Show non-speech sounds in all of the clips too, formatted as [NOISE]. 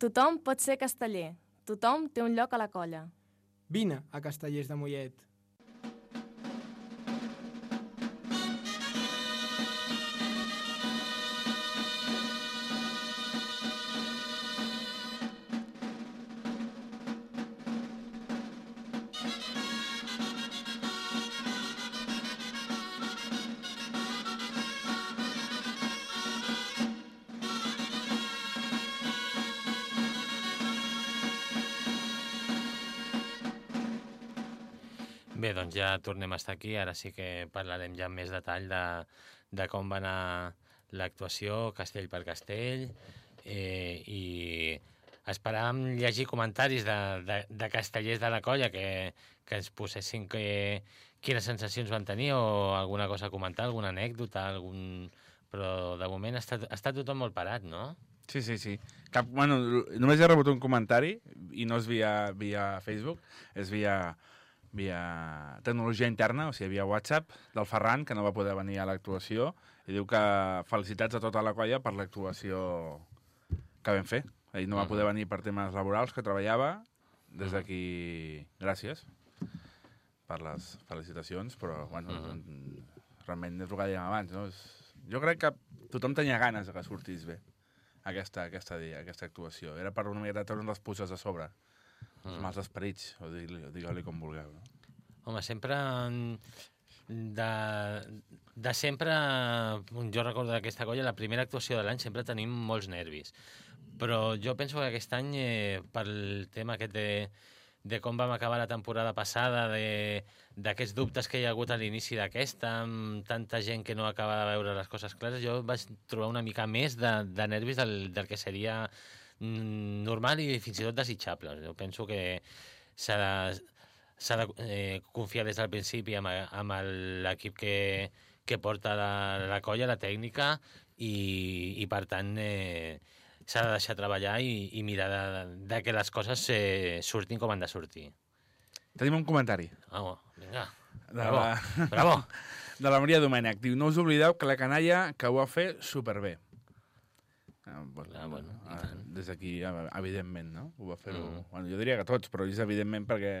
Tothom pot ser casteller. Tothom té un lloc a la colla. Vine a Castellers de Mollet. Doncs ja tornem a estar aquí. Ara sí que parlarem ja amb més detall de, de com va anar l'actuació, castell per castell, eh, i esperàvem llegir comentaris de, de, de castellers de la colla que, que ens posessin que, quines sensacions van tenir o alguna cosa a comentar, alguna anècdota, algun... però de moment està, està tothom molt parat, no? Sí, sí, sí. Cap, bueno, només he rebut un comentari, i no és via, via Facebook, és via, via tecnologia interna, o sigui, via WhatsApp, del Ferran, que no va poder venir a l'actuació, i diu que felicitats a tota la colla per l'actuació que vam fer. Ell no va poder venir per temes laborals, que treballava. Des d'aquí, gràcies per les felicitacions, però, bueno, uh -huh. realment és el que dèiem abans, no? És, jo crec que tothom tenia ganes de que sortís bé aquesta, aquesta, dia, aquesta actuació. Era per una miqueta treure les puces a sobre. Els mals esperits, o digue-li digue com vulgueu. No? Home, sempre... De, de sempre, jo recordo d'aquesta colla, la primera actuació de l'any sempre tenim molts nervis. Però jo penso que aquest any, eh, pel tema aquest de, de com vam acabar la temporada passada, d'aquests dubtes que hi ha hagut a l'inici d'aquesta, amb tanta gent que no acaba de veure les coses clares, jo vaig trobar una mica més de, de nervis del, del que seria normal i fins i tot desitjable. Jo penso que s'ha de, de eh, confiar des del principi amb, amb l'equip que, que porta la, la colla, la tècnica, i, i per tant eh, s'ha de deixar treballar i, i mirar de, de que les coses eh, surtin com han de sortir. Tenim un comentari Oh, vinga, de bravo, la, bravo. [LAUGHS] de la Maria Domènech. Diu, no us oblideu que la canalla que ho va fer superbé. Ah, bueno, Ah, bueno, i ah, tant. des d'aquí, ah, evidentment, no? Ho va fer-ho... Mm. Bueno, jo diria que tots, però és evidentment perquè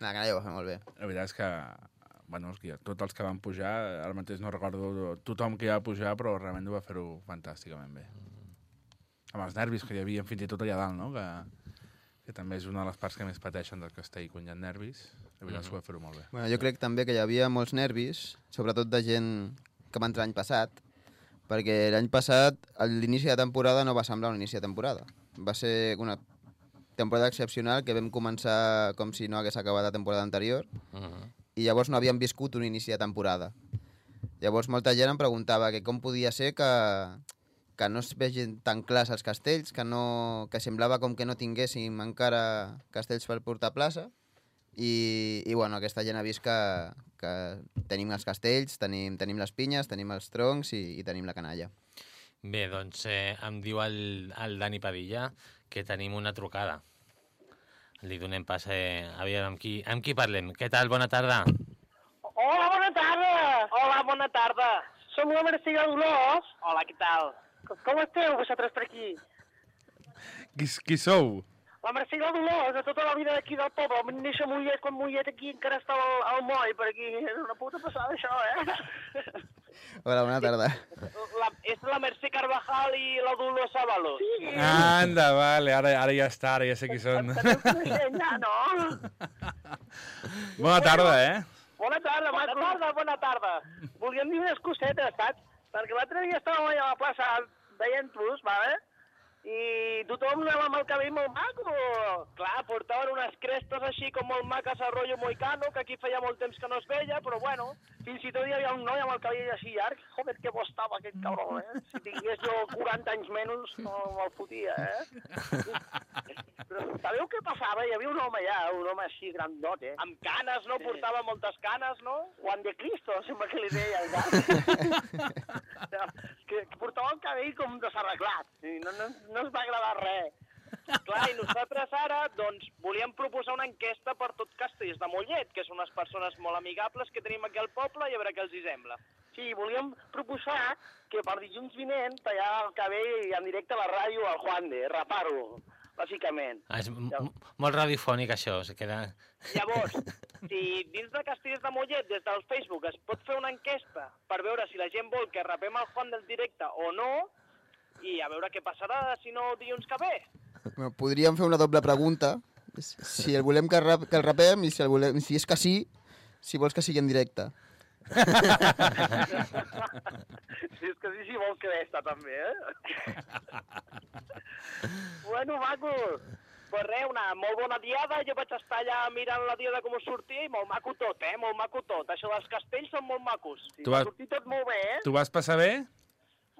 La canalla ho va fer molt bé. la veritat és que bueno, els que, tots els que van pujar, ara mateix no recordo tothom que hi va pujar, però realment ho va fer-ho fantàsticament bé. Amb els nervis que hi havia fins i tot allà dalt, no? Que, que també és una de les parts que més pateixen del castell quan hi ha nervis. La veritat és que ho va fer-ho molt bé. Bueno, jo crec també que hi havia molts nervis, sobretot de gent que va entrar l'any passat, perquè l'any passat l'inici de temporada no va semblar un inici de temporada. Va ser una temporada excepcional que vam començar com si no hagués acabat la temporada anterior Uh -huh. i llavors no havíem viscut un inici de temporada. Llavors molta gent em preguntava que com podia ser que, que no es vegin tan clars els castells, que, no, que semblava com que no tinguéssim encara castells per portar plaça. I, i bueno, aquesta gent ha vist que, que tenim els castells, tenim, tenim les pinyes, tenim els troncs i, i tenim la canalla. Bé, doncs eh, em diu el, el Dani Padilla que tenim una trucada. Li donem pas eh, a veure amb qui, amb qui parlem. Què tal? Bona tarda. Hola, bona tarda. Hola, bona tarda. Som la Mercè Dolors. Hola, què tal? Com esteu vosaltres per aquí? Qui, qui sou? La Mercè Dolors, de tota la vida d'aquí del poble. Vam néixer a Mollet, quan Mollet aquí encara estava al, al moll, per aquí. És una puta passada, això, eh? Hola, bona tarda. La, és la Mercè Carvajal i la Dolors Ábalos. Sí. Anda, vale, ara, ara ja està, ara ja sé qui són. Ja, no? Bona tarda, eh? Bona tarda, bona tarda, bona tarda. Volíem dir unes cosetes, saps? Perquè l'altre dia estàvem allà a la plaça veient-los, vale? I tothom anava amb el cabell molt maco. Clar, portaven unes crestes així com molt maques a rotllo moicano, que aquí feia molt temps que no es veia, però bueno, fins i tot hi havia un noi amb el cabell així llarg. Joder, que bo estava aquest cabró, eh? Si tingués jo 40 anys menys, no me'l fotia, eh? Però sabeu què passava? Hi havia un home allà, un home així grandot, eh? Amb canes, no? Portava moltes canes, no? Juan de Cristo, sembla que li deia gat. [LAUGHS] que, que portava el cabell com desarreglat. No, no, no ens va agradar res. Clar, i nosaltres ara, doncs, volíem proposar una enquesta per tot Castells de Mollet, que són unes persones molt amigables que tenim aquí al poble, i a veure què els hi sembla. Sí, volíem proposar que per dilluns vinent tallar el cabell en directe a la ràdio al Juan de, rapar-ho. bàsicament. Ah, és molt radiofònic, això. Es queda... Llavors, [LAUGHS] si dins de Castellers de Mollet, des del Facebook, es pot fer una enquesta per veure si la gent vol que rapem el Juan del directe o no, i a veure què passarà si no dilluns que ve. Bueno, podríem fer una doble pregunta. Si el volem que, rap, que el rapem i si, el volem, si és que sí, si vols que sigui en directe. [LAUGHS] Si és que sí, si vol que està també, eh? bueno, maco, pues res, una molt bona diada, jo vaig estar allà mirant la diada com sortia i molt maco tot, eh? Molt maco tot. Això dels castells són molt macos. Sí, Tu va vas- sortir tot molt bé, eh? Tu vas passar bé?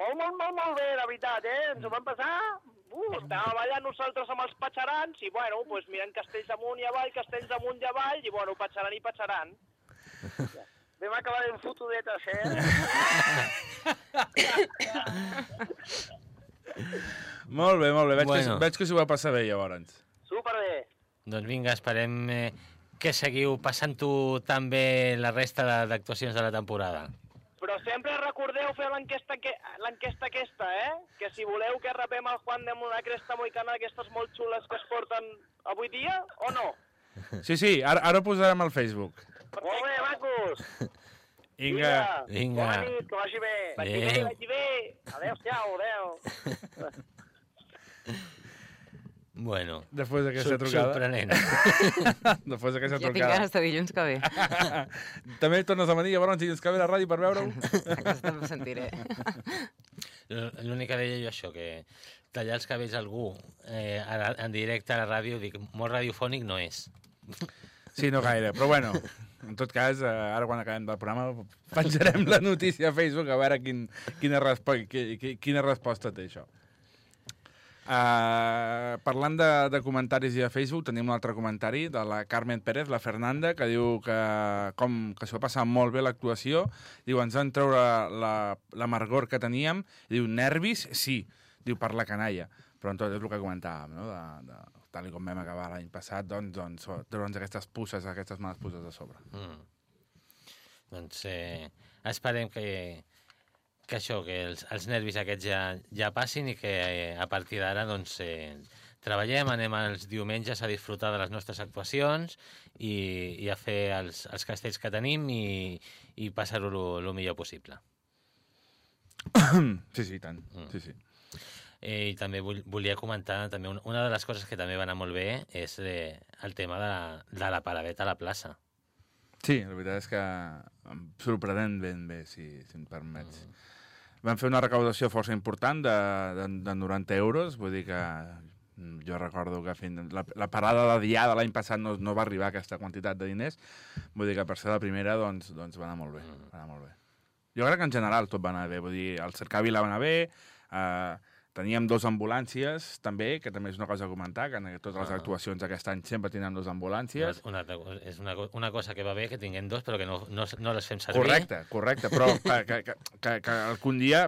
Molt, molt, molt, molt bé, la veritat, eh? Ens ho vam passar... Uh, estàvem allà nosaltres amb els patxarans i, bueno, pues, mirant castells amunt i avall, castells amunt i avall, i, bueno, patxaran i patxaran. [LAUGHS] Vam acabar en fotodetes, eh? [LAUGHS] Molt bé, molt bé. Veig, Bueno. que, veig que s'ho va passar bé, llavors. Superbé. Doncs vinga, esperem eh, que seguiu passant-ho tan bé la resta de- d'actuacions de la temporada. Però sempre recordeu fer l'enquesta que, l'enquesta aquesta, eh? Que si voleu que rapem el Juan de una cresta moicana d'aquestes molt xules que es porten avui dia, o no? Sí, sí, ara, ara ho posarem al Facebook. Molt bé, macos! Vinga. Vinga. Bona nit, que vagi bé. Vagi bé, vagi bé. Adéu-siau, adéu. [LAUGHS] Bueno, Després d'aquesta trucada. sorprenent. [LAUGHS] Després d'aquesta Ja tinc trucada. ganes de dilluns que ve. [LAUGHS] També tornes a venir llavors dilluns que ve a la ràdio per veure-ho? [LAUGHS] Aquesta em sentiré. L'únic que deia jo això, que tallar els cabells a algú eh, a la- en directe a la ràdio, dic, molt radiofònic no és. Sí, no gaire, però bueno, en tot cas, eh, ara quan acabem del programa penjarem la notícia a Facebook a veure quin, quina, respo qui- qui- quina resposta té això. Uh, parlant de, de comentaris i a Facebook, tenim un altre comentari de la Carmen Pérez, la Fernanda, que diu que, com, que s'ho va passar molt bé l'actuació. Diu, ens van treure la, l'amargor que teníem. I diu, nervis? Sí. Diu, per la canalla. Però en tot és el que comentàvem, no? De, de, tal com vam acabar l'any passat, doncs, doncs treure'ns aquestes pusses, aquestes males pusses de sobre. Mm. Doncs eh, esperem que, que això, que els, els nervis aquests ja, ja passin i que eh, a partir d'ara doncs, eh, treballem, anem els diumenges a disfrutar de les nostres actuacions i, i a fer els, els castells que tenim i, i passar-ho el millor possible. Sí, sí, tant. Mm. Sí, sí. Eh, I també vull, volia comentar, també una, una de les coses que també va anar molt bé és eh, el tema de la, de la paradeta a la plaça. Sí, la veritat és que em sorprenent ben bé, si, si em permets. Mm. Vam fer una recaudació força important de, de, de 90 euros, vull dir que mm, jo recordo que fins, la, la parada de diada l'any passat no, no va arribar a aquesta quantitat de diners, vull dir que per ser la primera doncs, doncs va anar molt bé, va anar molt bé. Jo crec que en general tot va anar bé, vull dir, el cercavi la va anar bé, eh, teníem dos ambulàncies també, que també és una cosa a comentar, que en totes les Ah. actuacions aquest any sempre tenen dos ambulàncies. Una, una, és una, una cosa que va bé que tinguem dos, però que no, no, no les fem servir. Correcte, correcte, però [LAUGHS] que, que, que, que algun dia,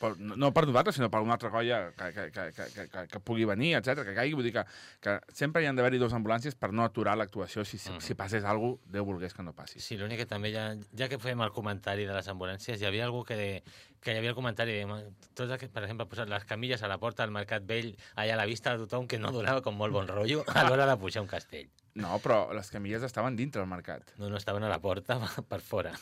per, no per nosaltres, sinó per una altra colla que, que, que, que, que, que, pugui venir, etc que caigui, vull dir que, que sempre hi han d'haver-hi dues ambulàncies per no aturar l'actuació si, si, Mhm. si passés alguna cosa, Déu volgués que no passi. Sí, l'únic que també, ja, ja que fem el comentari de les ambulàncies, hi havia algú que, que hi havia el comentari, de, "Ma, tot aquest, per exemple, posar les camilles a la porta del Mercat Vell, allà a la vista de tothom, que no donava com molt bon rotllo [LAUGHS] a l'hora de pujar un castell. No, però les camilles estaven dintre del mercat. No, no estaven a la porta, [LAUGHS] per fora.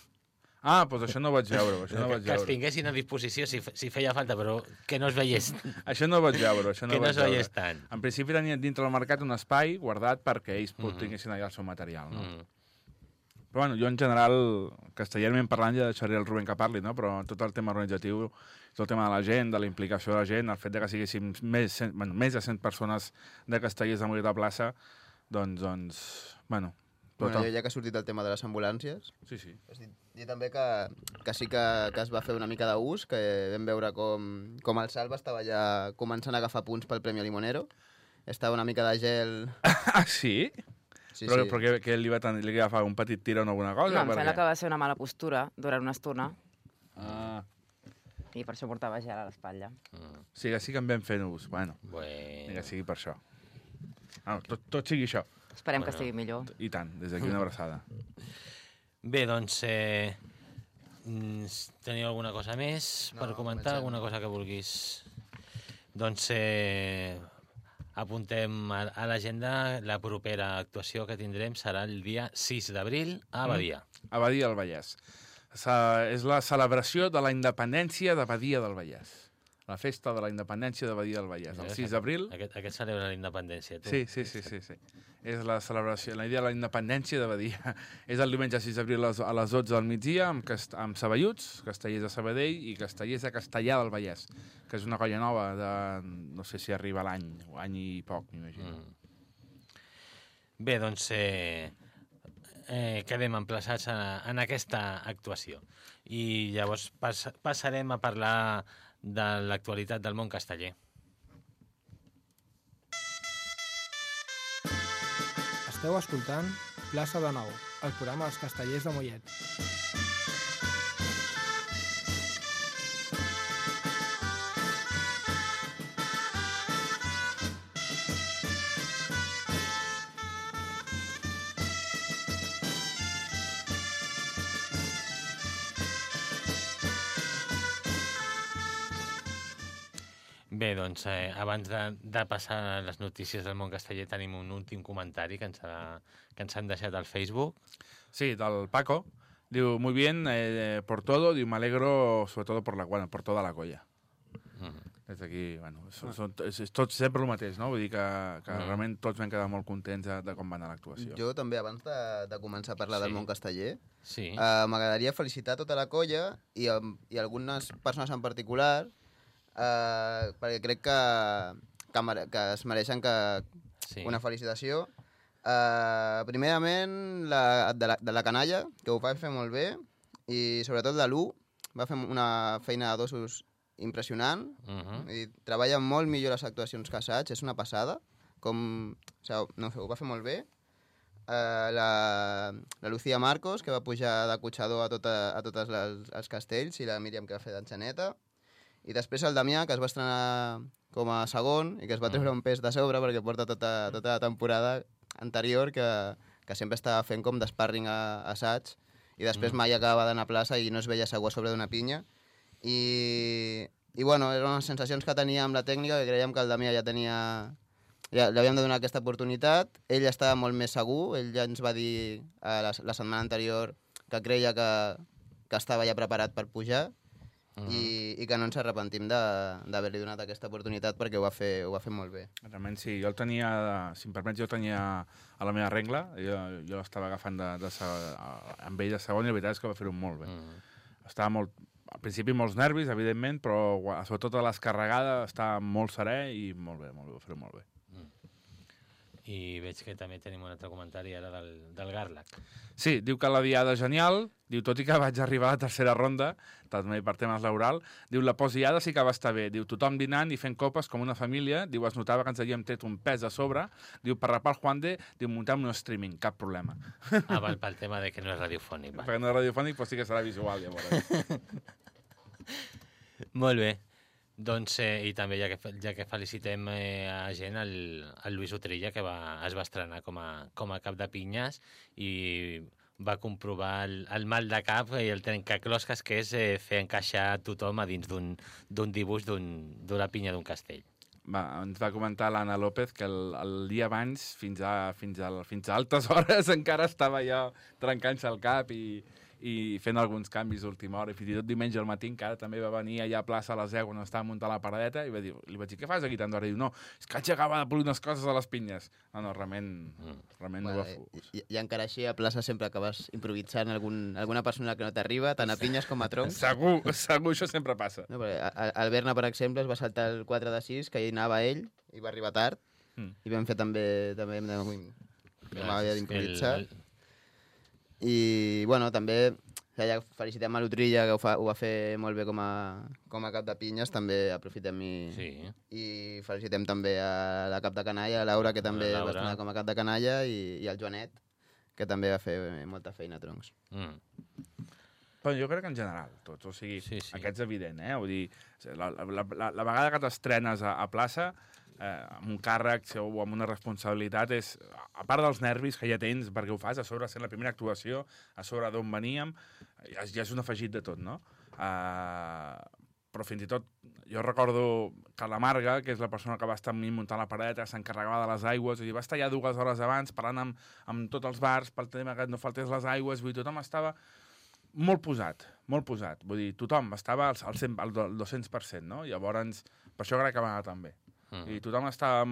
Ah, doncs això no ho vaig veure, això no que, vaig que els veure. tinguessin a disposició si, si feia falta, però que no es veiés, [LAUGHS] Això no ho vaig veure, això no que no es veiés veure. tant. En principi tenien dintre del mercat un espai guardat perquè ells mm Mhm. tinguessin allà el seu material, no? Mm. Però bueno, jo en general, castellerment parlant, ja deixaré el Rubén que parli, no? però tot el tema organitzatiu, tot el tema de la gent, de la implicació de la gent, el fet de que siguéssim més, bueno, més de 100 persones de castellers de Mollet de Plaça, doncs, doncs bueno, Bueno, el... ja que ha sortit el tema de les ambulàncies, Sí, sí. Has dit, dir també que, que sí que, que es va fer una mica d'ús, que vam veure com, com el Salva estava ja començant a agafar punts pel Premi Limonero. Estava una mica de gel... [LAUGHS] Ah, sí? Sí, però, sí. però que, que li va, tenir, li va agafar un petit tiró o alguna cosa? No, em sembla què? que va ser una mala postura durant una estona Ah, i per això portava gel a l'espatlla. Mm. sí que sí que en vam fent ús. Bueno, Bueno. que sigui per això. Ah, tot, tot sigui això. Esperem Bueno. que estigui millor. I tant, des d'aquí una abraçada. Bé, doncs, eh, mm, teniu alguna cosa més No, per comentar? comencem. Alguna cosa que vulguis? Doncs, eh, apuntem a, a l'agenda la propera actuació que tindrem serà el dia 6 d'abril a Mm. Badia. a Badia del Vallès. Sa, és la celebració de la independència de Badia del Vallès. La festa de la independència de Badia del Vallès. El 6 d'abril... Aquest, aquest celebra la independència, tu. Sí, sí, sí, sí, sí. És la celebració, la idea de la independència de Badia. [LAUGHS] És el diumenge 6 d'abril a les- a les 12 del migdia amb, cast amb Saballuts, Castellers de Sabadell i Castellers de Castellà del Vallès, que és una colla nova de... no sé si arriba l'any, o any i poc, m'imagino. Mm. Bé, doncs eh, eh, quedem emplaçats a, en aquesta actuació. I llavors pas, passarem a parlar de l'actualitat del món casteller. Esteu escoltant Plaça de Nou, el programa dels castellers de Mollet. Bé, doncs, eh, abans de, de passar a les notícies del món casteller, tenim un últim comentari que ens, ha, que ens han deixat al Facebook. Sí, del Paco. Diu, muy bien eh, por todo, diu, me alegro sobre todo por, la, bueno, por toda la colla. Mm. Des d'aquí, bueno, són, són, és, és tot sempre el mateix, no? Vull dir que, que Mm. realment tots vam quedar molt contents de, de com va anar l'actuació. Jo també, abans de, de començar a parlar Sí. del món casteller, Sí. uh, m'agradaria felicitar tota la colla i, i algunes persones en particular uh, perquè crec que, que, que es mereixen que, sí. una felicitació. Uh, primerament, la, de, la, de la canalla, que ho va fer molt bé, i sobretot de l'U, va fer una feina de dosos impressionant, Uh -huh. i treballa molt millor les actuacions que assaig, és una passada, com, o sigui, no ho va fer molt bé. Uh, la, la Lucía Marcos, que va pujar de cotxador a, tota, a tots les, els castells, i la Míriam, que va fer d'enxaneta. I després el Damià, que es va estrenar com a segon i que es va treure un pes de sobre perquè porta tota, tota la temporada anterior que, que sempre estava fent com d'esparring a, a assaig. I després mai acabava d'anar a plaça i no es veia segur a sobre d'una pinya. I, i bueno, eren unes sensacions que tenia amb la tècnica, que creiem que el Damià ja tenia... Ja, li havíem de donar aquesta oportunitat. Ell estava molt més segur, ell ja ens va dir eh, la, la setmana anterior que creia que, que estava ja preparat per pujar Mhm. i, i que no ens arrepentim d'haver-li donat aquesta oportunitat perquè ho va fer, ho va fer molt bé. Realment sí, jo el tenia, si em permets, jo el tenia a la meva regla, jo, jo l'estava agafant de, de, de, amb ell de segon i la veritat és que va fer-ho molt bé. Mm. Estava molt, al principi molts nervis, evidentment, però sobretot a l'escarregada estava molt serè i molt bé, molt bé, va fer-ho molt bé. I veig que també tenim un altre comentari ara del, del Garlac. Sí, diu que la diada genial, diu, tot i que vaig arribar a la tercera ronda, també per temes laboral, diu, la posdiada sí que va estar bé, diu, tothom dinant i fent copes com una família, diu, es notava que ens havíem tret un pes a sobre, diu, per rapar el Juan de, diu, muntem un streaming, cap problema. Ah, val, pel tema de que no és radiofònic. [LAUGHS] Va. Perquè no és radiofònic, però sí que serà visual, llavors. [LAUGHS] Molt bé. Doncs, eh, i també ja que, ja que felicitem eh, a gent, el, el Lluís Utrilla, que va, es va estrenar com a, com a cap de pinyes i va comprovar el, el mal de cap i el trencaclosques que és eh, fer encaixar tothom a dins d'un dibuix d'un- d'una pinya d'un castell. Va, ens va comentar l'Anna López que el, el dia abans, fins a, fins, a, fins a altes [LAUGHS] hores, encara estava ja trencant-se el cap i, i fent alguns canvis d'última hora. I fins i tot diumenge al matí encara també va venir allà a plaça a les 10 on estava muntant la paradeta i va dir, li vaig dir, què fas aquí tant d'hora? I diu, no, és que haig acaba de polir unes coses a les pinyes. No, no, realment, Mm. realment no Bueno, va fer. i, i encara així a plaça sempre acabes improvisant algun, alguna persona que no t'arriba, tant a pinyes com a troncs. [LAUGHS] Segur, segur, això sempre passa. No, a- el Berna, per exemple, es va saltar el 4 de 6, que hi anava ell, i va arribar tard, Mm. i vam fer també, també hem de, que m'havia d'improvisar. El- I, bueno, també ja, ja felicitem a l'Utrilla, que ho, fa, ho va fer molt bé com a, com a cap de pinyes, també aprofitem i, Sí. i felicitem també a la cap de canalla, a Laura, que també Laura. va estrenar com a cap de canalla, i, i al Joanet, que també va fer molta feina a troncs. Mm. Però jo crec que en general, tots. O sigui, Sí, sí. aquest és evident, eh? Vull dir, la, la, la, la vegada que t'estrenes a, a plaça, eh, amb un càrrec o amb una responsabilitat, és, a part dels nervis que ja tens perquè ho fas, a sobre sent la primera actuació, a sobre d'on veníem, ja, ja és un afegit de tot, no? Uh, però fins i tot jo recordo que la Marga, que és la persona que va estar amb mi muntant la pareta, s'encarregava de les aigües, i va estar ja dues hores abans parlant amb, amb tots els bars pel tema que no faltés les aigües, vull dir, tothom estava molt posat, molt posat. Vull dir, tothom estava al, al, 100, al do- 200%, no? Llavors, per això crec que va anar tan bé. Mm. I tothom estava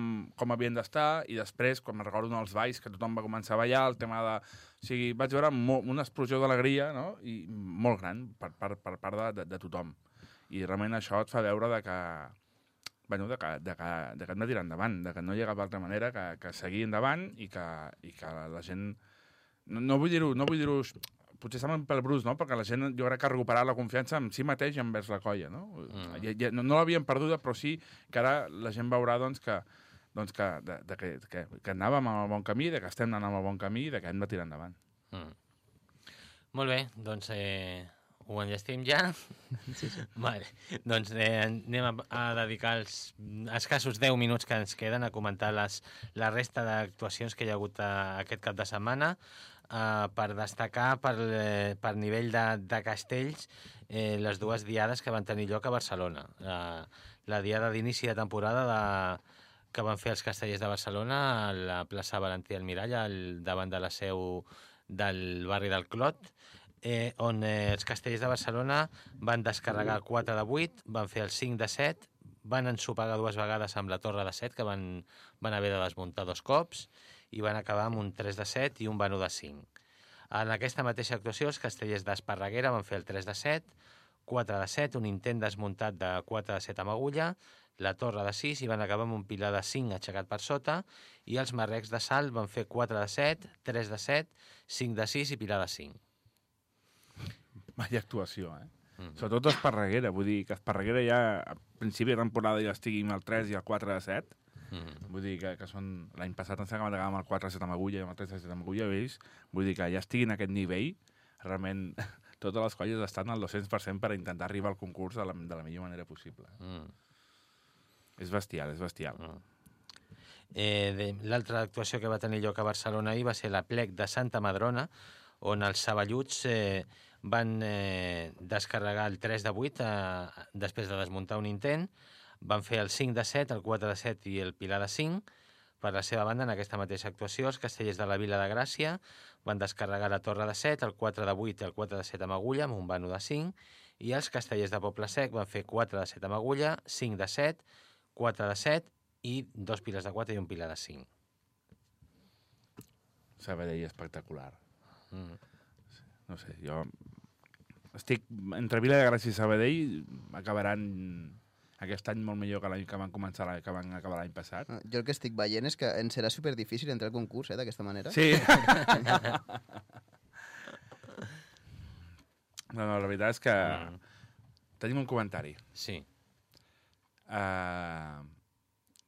com havien d'estar, i després, quan me recordo els balls, que tothom va començar a ballar, el tema de... O sigui, vaig veure mo- una explosió d'alegria, no?, i molt gran per, per, per part de, de, de tothom. I realment això et fa veure de que, bueno, de que, de que, de que hem de tirar endavant, de que no hi ha cap altra manera que, que seguir endavant i que, i que la gent... No, no vull dir-ho, no vull dir-ho potser sembla pèl brus, no? Perquè la gent, jo crec que ha recuperat la confiança en si mateix i envers la colla, no? Mm. Ja, ja, no no l'havien perduda, però sí que ara la gent veurà, doncs, que, doncs que, de, de que, que, que anàvem el bon camí, de que estem anant el bon camí i de que hem de tirar endavant. Mm. Molt bé, doncs eh, ho enllestim ja. Sí, sí. [LAUGHS] Vale. Doncs eh, anem a, a dedicar els escassos 10 minuts que ens queden a comentar les, la resta d'actuacions que hi ha hagut eh, aquest cap de setmana. Uh, per destacar per, eh, per nivell de, de castells eh, les dues diades que van tenir lloc a Barcelona. La, la diada d'inici de temporada de, que van fer els castellers de Barcelona a la plaça Valentí Almirall, al, davant de la seu del barri del Clot, eh, on eh, els castellers de Barcelona van descarregar 4 de 8, van fer el 5 de 7, van ensopegar dues vegades amb la torre de 7, que van, van haver de desmuntar dos cops, i van acabar amb un 3 de 7 i un vano de 5. En aquesta mateixa actuació, els castellers d'Esparreguera van fer el 3 de 7, 4 de 7, un intent desmuntat de 4 de 7 amb agulla, la torre de 6 i van acabar amb un pilar de 5 aixecat per sota, i els marrecs de salt van fer 4 de 7, 3 de 7, 5 de 6 i pilar de 5. Vaya actuació, eh? Mm. Sobretot Esparreguera, vull dir que Esparreguera ja a principi de temporada ja estigui amb el 3 i el 4 de 7, Mm. vull dir que, que són... L'any passat ens acabem d'acabar amb el 4 de 7 amb agulla i amb el 3 de 7 amb agulla, veus? Vull dir que ja estiguin a aquest nivell, realment [LAUGHS] totes les colles estan al 200% per intentar arribar al concurs de la, de la millor manera possible. Mm. És bestial, és bestial. Mm. Eh, L'altra actuació que va tenir lloc a Barcelona ahir va ser la plec de Santa Madrona, on els saballuts eh, van eh, descarregar el 3 de 8 eh, després de desmuntar un intent, van fer el 5 de 7, el 4 de 7 i el pilar de 5. Per la seva banda, en aquesta mateixa actuació, els castellers de la Vila de Gràcia van descarregar la torre de 7, el 4 de 8 i el 4 de 7 amb agulla, amb un vano de 5, i els castellers de Poble Sec van fer 4 de 7 amb agulla, 5 de 7, 4 de 7 i dos piles de 4 i un pilar de 5. Sabadell espectacular. Mm. No sé, jo estic entre Vila de Gràcia i Sabadell acabaran aquest any molt millor que l'any que van començar que van acabar l'any passat. Ah, Jo el que estic veient és que ens serà superdifícil entrar al concurs, eh, d'aquesta manera. Sí. [LAUGHS] no, no, la veritat és que Mm. tenim un comentari. Sí. Uh,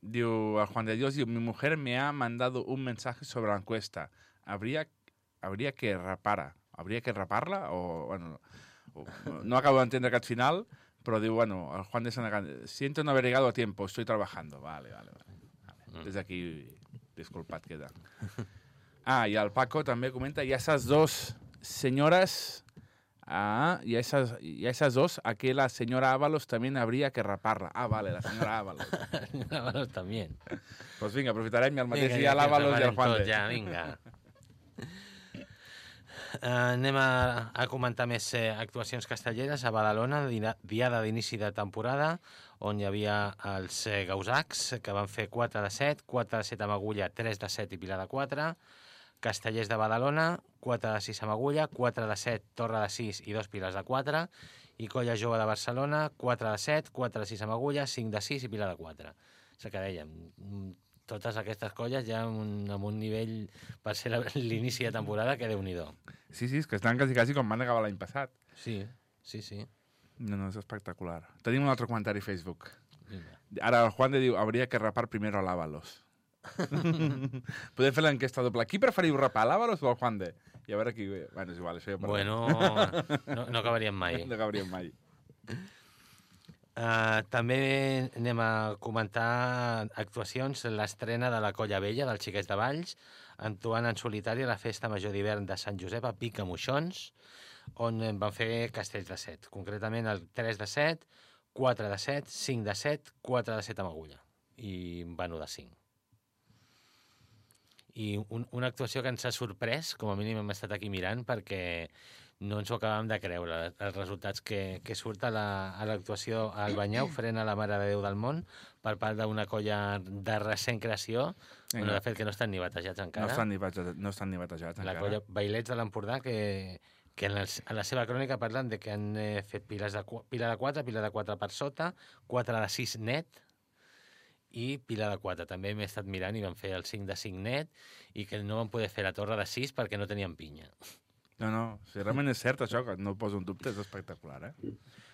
diu, el Juan de Dios diu, mi mujer me ha mandado un mensaje sobre la encuesta. ¿Habría, habría que rapar, habría que raparla? O, bueno, o- no acabo de entender aquest final, però diu, bueno, el Juan de Sanagán, siento no haber llegado a tiempo, estoy trabajando. Vale, vale, vale. vale. Mm. Des d'aquí, disculpat queda. [LAUGHS] Ah, i el Paco també comenta, y esas dos señoras... Ah, y a esas, y esas dos, a que la señora Ábalos también habría que raparla. Ah, vale, la señora Ábalos. [LAUGHS] Ábalos també. pues vinga, aprofitarem i el mateix Vinga, dia l'Ábalos i el Juan tot. Ja, vinga. Uh, anem a, a comentar més eh, actuacions castelleres a Badalona, diada d'inici de temporada, on hi havia els eh, gausacs, que van fer 4 de 7, 4 de 7 amb agulla, 3 de 7 i pilar de 4, castellers de Badalona, 4 de 6 amb agulla, 4 de 7, torre de 6 i dos pilars de 4, i colla jove de Barcelona, 4 de 7, 4 de 6 amb agulla, 5 de 6 i pilar de 4. És el que dèiem, totes aquestes colles ja amb un, amb un nivell per ser la- l'inici de temporada que déu nhi Sí, sí, és que estan quasi, quasi com van acabar l'any passat. Sí, sí, sí. No, no, és espectacular. Tenim un altre comentari a Facebook. Vinga. Ara el Juan de diu, habría que rapar primero al Ábalos. [LAUGHS] Podem fer l'enquesta doble. Qui preferiu rapar, l'Ábalos o el Juan de? I a veure qui... Bueno, és igual, això ja parlem. Bueno, [LAUGHS] no, no acabaríem mai. No acabaríem mai. Uh, també anem a comentar actuacions, l'estrena de la Colla Vella, dels Xiquets de Valls, actuant en solitari a la Festa Major d'hivern de Sant Josep a Pica Moixons, on van fer castells de set. Concretament el 3 de 7, 4 de 7, 5 de 7, 4 de 7 amb agulla i vano de 5. I un, una actuació que ens ha sorprès, com a mínim hem estat aquí mirant, perquè no ens ho acabàvem de creure, els resultats que, que surt a la- a l'actuació la, al Banyau, [CLEARS THROAT] frena la Mare de Déu del Món, per part d'una colla de recent creació, bueno, de fet que no estan ni batejats No encara. estan ni, batejats, no estan ni batejats La encara. colla Bailets de l'Empordà, que, que en, els, en la seva crònica parlen de que han eh, fet piles de, pila de 4, pila de 4 per sota, 4 de 6 net i pila de 4. També m'he estat mirant i van fer el 5 de 5 net i que no van poder fer la torre de 6 perquè no tenien pinya. No, no, si realment és cert això, que no ho poso en dubte, és espectacular, eh?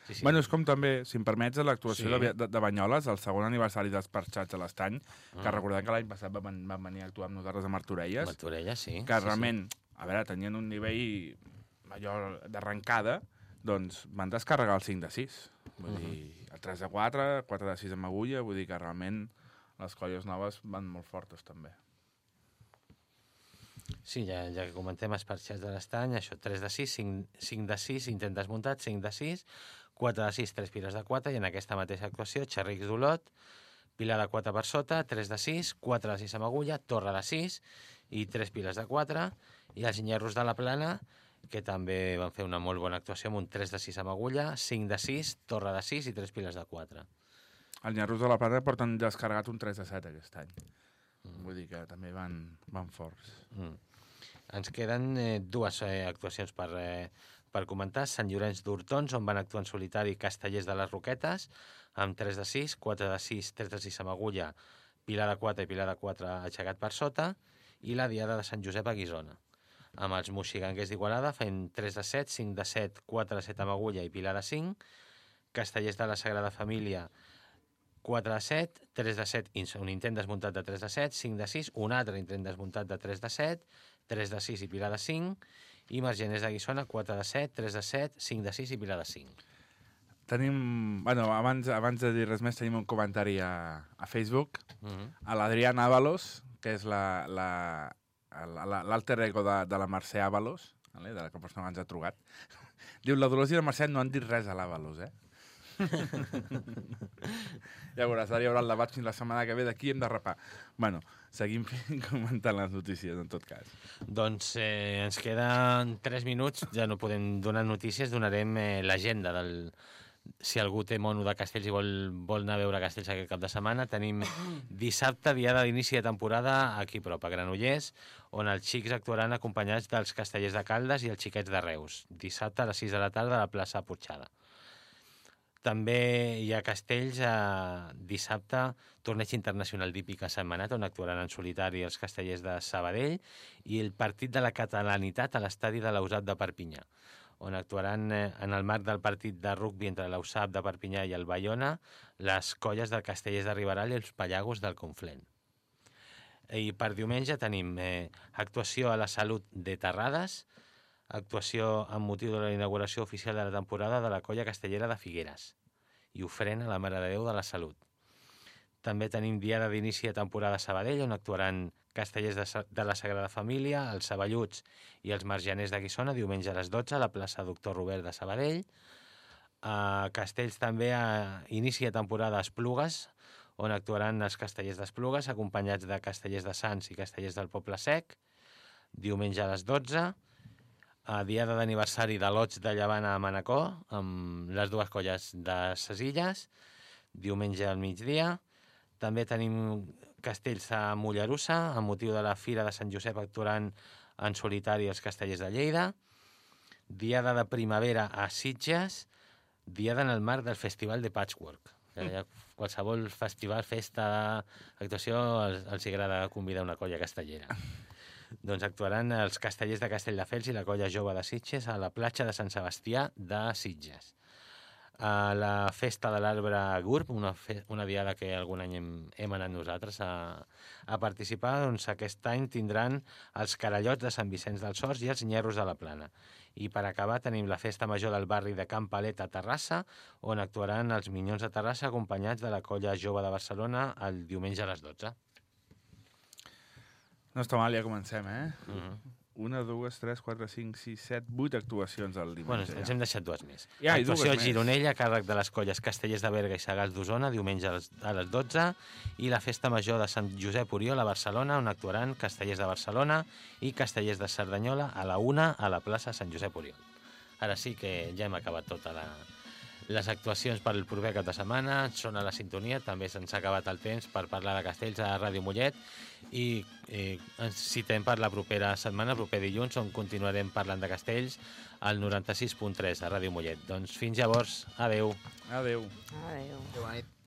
Sí, sí. Bueno, és com també, si em permets, l'actuació Sí. sí. de, de, de Banyoles, el segon aniversari dels Perxats a l'Estany, Ah. que recordem que l'any passat van, van venir a actuar amb nosaltres a Martorelles, Martorella, sí. que sí, realment, a veure, tenien un nivell allò d'arrencada, doncs van descarregar el 5 de 6. Vull Mhm. dir, el 3 de 4, 4 de 6 amb agulla, vull dir que realment les colles noves van molt fortes també. Sí, ja, ja que comentem els parxats de l'estany, això, 3 de 6, 5, 5 de 6, intent desmuntat, 5 de 6, 4 de 6, 3 piles de 4, i en aquesta mateixa actuació, xerrics d'Olot, pilar de 4 per sota, 3 de 6, 4 de 6 amb agulla, torre de 6 i 3 piles de 4, i els nyerros de la plana, que també van fer una molt bona actuació amb un 3 de 6 amb agulla, 5 de 6, torre de 6 i 3 piles de 4. El Nyarrus de la Plata porten descarregat un 3 de 7 aquest any. Vull dir que també van, van forts. Mm. Ens queden eh, dues eh, actuacions per, eh, per comentar. Sant Llorenç d'Hortons, on van actuar en solitari Castellers de les Roquetes, amb 3 de 6, 4 de 6, 3 de 6 amb agulla, pilar de 4 i pilar de 4 aixecat per sota, i la Diada de Sant Josep a Guisona. Amb els moxiganguers d'Igualada fent 3 de 7, 5 de 7, 4 de 7 amb agulla i pilar de 5, Castellers de la Sagrada Família 4 de 7, 3 de 7, ins- un intent desmuntat de 3 de 7, 5 de 6, un altre intent desmuntat de 3 de 7, 3 de 6 i pilar de 5, i Margeners de Guissona 4 de 7, 3 de 7, 5 de 6 i pilar de 5. Tenim... Bueno, abans, abans de dir res més, tenim un comentari a, a Facebook, Mm -hmm. a l'Adrián Ábalos, que és la- la- la- la- l'alter ego de, de la Mercè Ábalos, vale? de la que persona ens ha trucat. [LAUGHS] Diu, la Dolors i la Mercè no han dit res a l'Ábalos, eh? Ja veuràs, ara hi haurà el debat fins la setmana que ve d'aquí hem de rapar. Bueno, seguim [LAUGHS] comentant les notícies, en tot cas. Doncs eh, ens queden 3 minuts, ja no podem donar notícies, donarem eh, l'agenda del... Si algú té mono de castells i vol, vol anar a veure castells aquest cap de setmana, tenim dissabte, dia d'inici de temporada, aquí prop, a Granollers, on els xics actuaran acompanyats dels castellers de Caldes i els xiquets de Reus. Dissabte a les 6 de la tarda a la plaça Porxada. També hi ha castells a dissabte, torneig internacional d'hípica setmanat, on actuaran en solitari els castellers de Sabadell i el partit de la catalanitat a l'estadi de l'Ausat de Perpinyà, on actuaran eh, en el marc del partit de rugbi entre l'Ausat de Perpinyà i el Bayona les colles del castellers de Riberal i els pallagos del Conflent. I per diumenge tenim eh, actuació a la Salut de Terrades, actuació amb motiu de la inauguració oficial de la temporada de la colla castellera de Figueres i ofrena la Mare de Déu de la Salut. També tenim diada d'inici de temporada a Sabadell, on actuaran castellers de, de la Sagrada Família, els Saballuts i els Marjaners de Guissona, diumenge a les 12 a la plaça Doctor Robert de Sabadell. A Castells també a inici de temporada a Esplugues, on actuaran els castellers d'Esplugues, acompanyats de castellers de Sants i castellers del Poble Sec, diumenge a les 12 a diada d'aniversari de l'Ots de Llevant a Manacor, amb les dues colles de ses illes, diumenge al migdia. També tenim castells a Mollerussa, amb motiu de la Fira de Sant Josep actuant en solitari els castellers de Lleida. Diada de primavera a Sitges, diada en el marc del Festival de Patchwork. Ha qualsevol festival, festa, actuació, els, els agrada convidar una colla castellera. Doncs actuaran els castellers de Castelldefels i la colla jove de Sitges a la platja de Sant Sebastià de Sitges. A la festa de l'arbre GURB, una, fe, una diada que algun any hem, hem anat nosaltres a, a participar, doncs aquest any tindran els carallots de Sant Vicenç dels Horts i els nyerros de la Plana. I per acabar tenim la festa major del barri de Camp Palet a Terrassa, on actuaran els Minyons de Terrassa acompanyats de la colla jove de Barcelona el diumenge a les 12. No està mal, ja comencem, eh? Mm -hmm. una, dues, tres, quatre, cinc, sis, set, vuit actuacions al Bueno, diumenge. ens hem deixat dues més. Ja, Actuació dues a. Gironella, a càrrec de les colles Castellers de Berga i Sagàs d'Osona, diumenge a les 12, i la Festa Major de Sant Josep Oriol a Barcelona, on actuaran Castellers de Barcelona i Castellers de Cerdanyola a la una a la plaça Sant Josep Oriol. Ara sí que ja hem acabat tota la, les actuacions per al proper cap de setmana, són a la sintonia, també se'ns ha acabat el temps per parlar de castells a Ràdio Mollet i eh, ens citem per la propera setmana, proper dilluns, on continuarem parlant de castells al 96.3 a Ràdio Mollet. Doncs fins llavors, adeu. Adéu. Adéu. Bona nit.